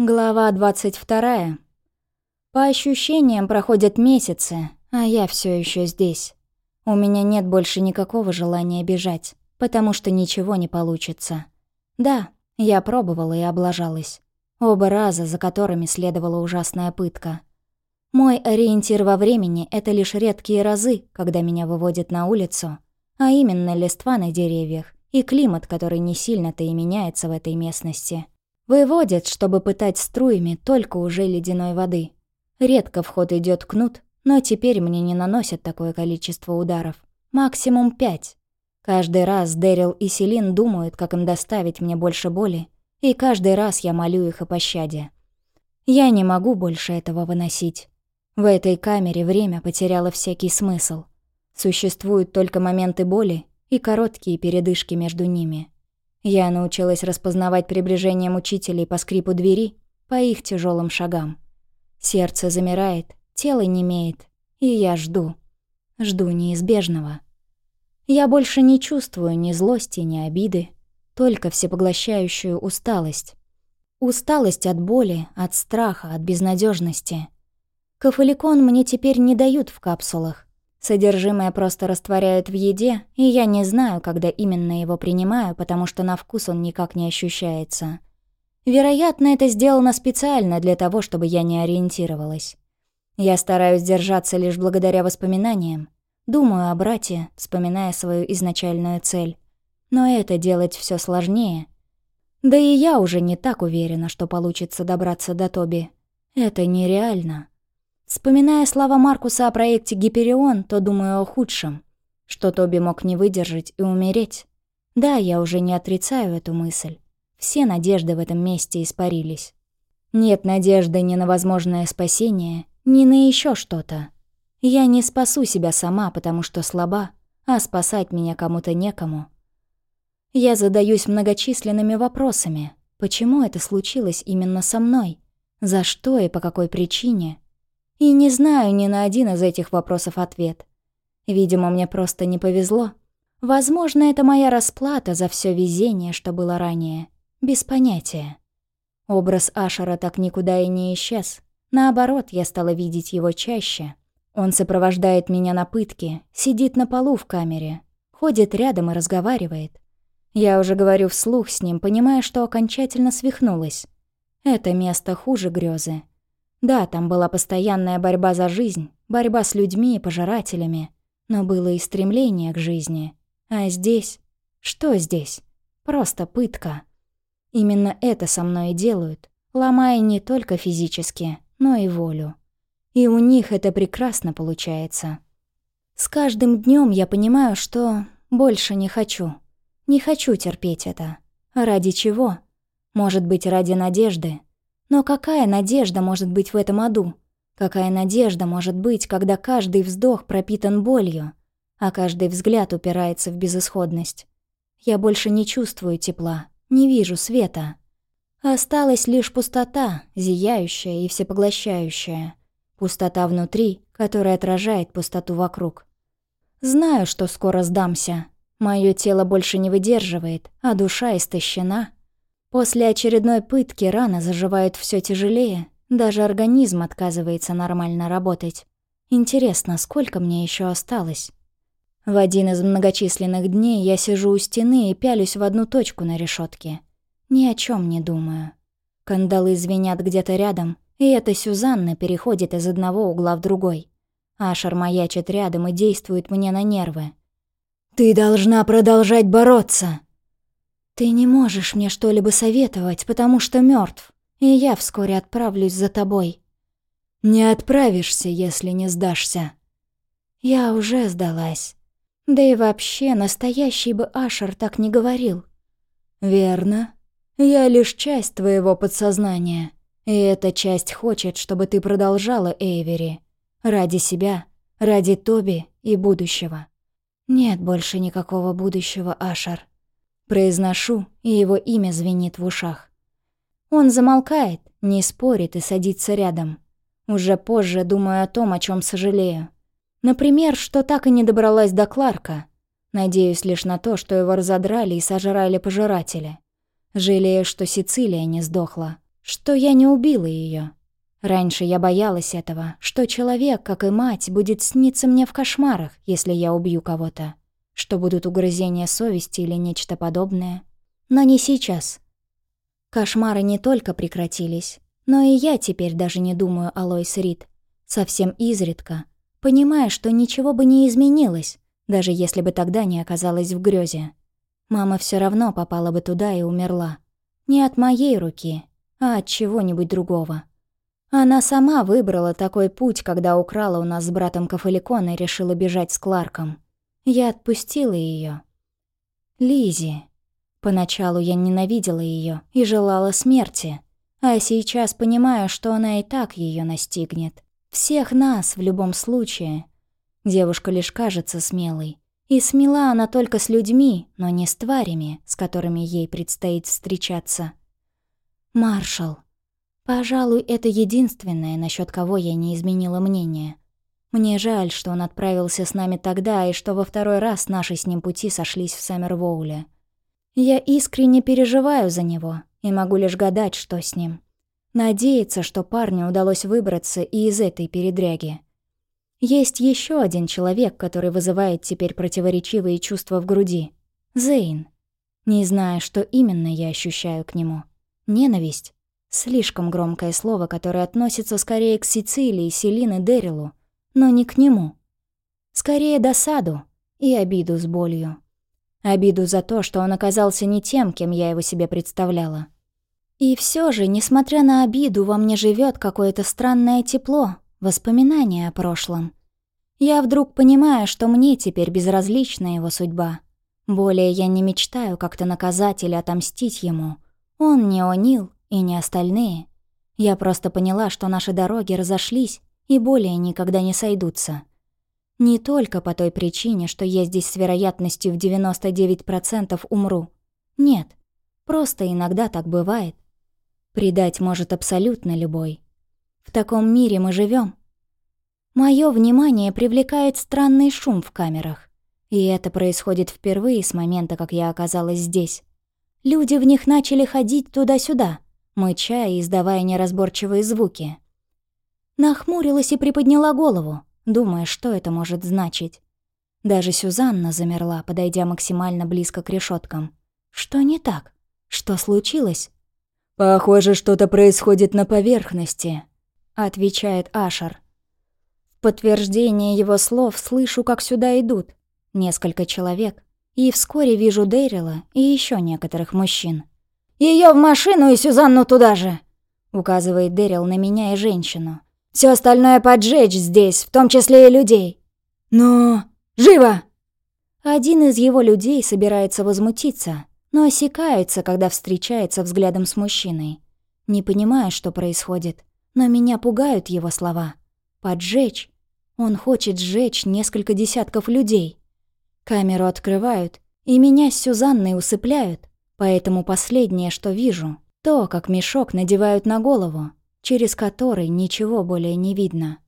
Глава 22. По ощущениям проходят месяцы, а я все еще здесь. У меня нет больше никакого желания бежать, потому что ничего не получится. Да, я пробовала и облажалась. Оба раза, за которыми следовала ужасная пытка. Мой ориентир во времени — это лишь редкие разы, когда меня выводят на улицу, а именно листва на деревьях и климат, который не сильно-то и меняется в этой местности — Выводят, чтобы пытать струями только уже ледяной воды. Редко в ход идет кнут, но теперь мне не наносят такое количество ударов. Максимум пять. Каждый раз Дэрил и Селин думают, как им доставить мне больше боли, и каждый раз я молю их о пощаде. Я не могу больше этого выносить. В этой камере время потеряло всякий смысл. Существуют только моменты боли и короткие передышки между ними. Я научилась распознавать приближение мучителей по скрипу двери, по их тяжелым шагам. Сердце замирает, тело немеет, и я жду. Жду неизбежного. Я больше не чувствую ни злости, ни обиды, только всепоглощающую усталость. Усталость от боли, от страха, от безнадежности. Кафеликон мне теперь не дают в капсулах. Содержимое просто растворяют в еде, и я не знаю, когда именно его принимаю, потому что на вкус он никак не ощущается. Вероятно, это сделано специально для того, чтобы я не ориентировалась. Я стараюсь держаться лишь благодаря воспоминаниям. Думаю о брате, вспоминая свою изначальную цель. Но это делать все сложнее. Да и я уже не так уверена, что получится добраться до Тоби. Это нереально. Вспоминая слова Маркуса о проекте «Гиперион», то думаю о худшем, что Тоби мог не выдержать и умереть. Да, я уже не отрицаю эту мысль. Все надежды в этом месте испарились. Нет надежды ни на возможное спасение, ни на еще что-то. Я не спасу себя сама, потому что слаба, а спасать меня кому-то некому. Я задаюсь многочисленными вопросами. Почему это случилось именно со мной? За что и по какой причине? И не знаю ни на один из этих вопросов ответ. Видимо, мне просто не повезло. Возможно, это моя расплата за все везение, что было ранее. Без понятия. Образ Ашера так никуда и не исчез. Наоборот, я стала видеть его чаще. Он сопровождает меня на пытки, сидит на полу в камере, ходит рядом и разговаривает. Я уже говорю вслух с ним, понимая, что окончательно свихнулась. Это место хуже грезы. Да, там была постоянная борьба за жизнь, борьба с людьми и пожирателями, но было и стремление к жизни. А здесь? Что здесь? Просто пытка. Именно это со мной и делают, ломая не только физически, но и волю. И у них это прекрасно получается. С каждым днем я понимаю, что больше не хочу. Не хочу терпеть это. Ради чего? Может быть, ради надежды, но какая надежда может быть в этом аду? Какая надежда может быть, когда каждый вздох пропитан болью, а каждый взгляд упирается в безысходность? Я больше не чувствую тепла, не вижу света. Осталась лишь пустота, зияющая и всепоглощающая. Пустота внутри, которая отражает пустоту вокруг. Знаю, что скоро сдамся. Мое тело больше не выдерживает, а душа истощена — После очередной пытки раны заживают все тяжелее, даже организм отказывается нормально работать. Интересно, сколько мне еще осталось? В один из многочисленных дней я сижу у стены и пялюсь в одну точку на решетке. Ни о чем не думаю. Кандалы звенят где-то рядом, и эта Сюзанна переходит из одного угла в другой. Ашер маячит рядом и действует мне на нервы. «Ты должна продолжать бороться!» «Ты не можешь мне что-либо советовать, потому что мертв, и я вскоре отправлюсь за тобой». «Не отправишься, если не сдашься». «Я уже сдалась. Да и вообще, настоящий бы Ашер так не говорил». «Верно. Я лишь часть твоего подсознания, и эта часть хочет, чтобы ты продолжала Эйвери. Ради себя, ради Тоби и будущего». «Нет больше никакого будущего, Ашер. Произношу, и его имя звенит в ушах. Он замолкает, не спорит и садится рядом. Уже позже думаю о том, о чем сожалею. Например, что так и не добралась до Кларка. Надеюсь лишь на то, что его разодрали и сожрали пожиратели. Жалею, что Сицилия не сдохла, что я не убила ее. Раньше я боялась этого, что человек, как и мать, будет сниться мне в кошмарах, если я убью кого-то, что будут угрызения совести или нечто подобное. Но не сейчас. Кошмары не только прекратились, но и я теперь даже не думаю о Лойс Рид. Совсем изредка, понимая, что ничего бы не изменилось, даже если бы тогда не оказалась в грёзе. Мама все равно попала бы туда и умерла. Не от моей руки, а от чего-нибудь другого. Она сама выбрала такой путь, когда украла у нас с братом Кафаликон и решила бежать с Кларком. Я отпустила ее. Лизи. Поначалу я ненавидела ее и желала смерти, а сейчас понимаю, что она и так ее настигнет. Всех нас в любом случае. Девушка лишь кажется смелой. И смела она только с людьми, но не с тварями, с которыми ей предстоит встречаться. Маршал. Пожалуй, это единственное, насчет кого я не изменила мнение. Мне жаль, что он отправился с нами тогда, и что во второй раз наши с ним пути сошлись в Саммервоуле. Я искренне переживаю за него и могу лишь гадать, что с ним. Надеяться, что парню удалось выбраться и из этой передряги. Есть еще один человек, который вызывает теперь противоречивые чувства в груди. Зейн. Не знаю, что именно я ощущаю к нему. Ненависть Слишком громкое слово, которое относится скорее к Сицилии, Селины, Дэрилу, но не к нему. Скорее досаду и обиду с болью. Обиду за то, что он оказался не тем, кем я его себе представляла. И все же, несмотря на обиду, во мне живет какое-то странное тепло, воспоминание о прошлом. Я вдруг понимаю, что мне теперь безразлична его судьба. Более я не мечтаю как-то наказать или отомстить ему. Он не О'Нил, и не остальные. Я просто поняла, что наши дороги разошлись и более никогда не сойдутся. Не только по той причине, что я здесь с вероятностью в 99% умру. Нет, просто иногда так бывает. Предать может абсолютно любой. В таком мире мы живем. Моё внимание привлекает странный шум в камерах. И это происходит впервые с момента, как я оказалась здесь. Люди в них начали ходить туда-сюда мыча и издавая неразборчивые звуки. Нахмурилась и приподняла голову, думая, что это может значить. Даже Сюзанна замерла, подойдя максимально близко к решеткам. Что не так? Что случилось? «Похоже, что-то происходит на поверхности», — отвечает Ашер. В подтверждение его слов слышу, как сюда идут. Несколько человек. И вскоре вижу Дэрила и еще некоторых мужчин. Ее в машину и Сюзанну туда же!» Указывает Дэрил на меня и женщину. Все остальное поджечь здесь, в том числе и людей. Но... Живо!» Один из его людей собирается возмутиться, но осекается, когда встречается взглядом с мужчиной. Не понимаю, что происходит, но меня пугают его слова. «Поджечь?» Он хочет сжечь несколько десятков людей. Камеру открывают, и меня с Сюзанной усыпляют, Поэтому последнее, что вижу, то, как мешок надевают на голову, через который ничего более не видно.